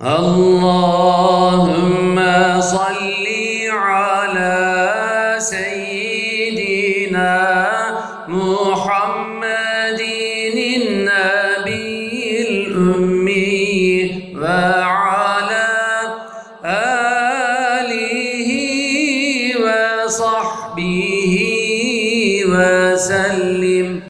اللهم صل على سيدنا محمد النبي الأمي وعلى آله وصحبه وسلم.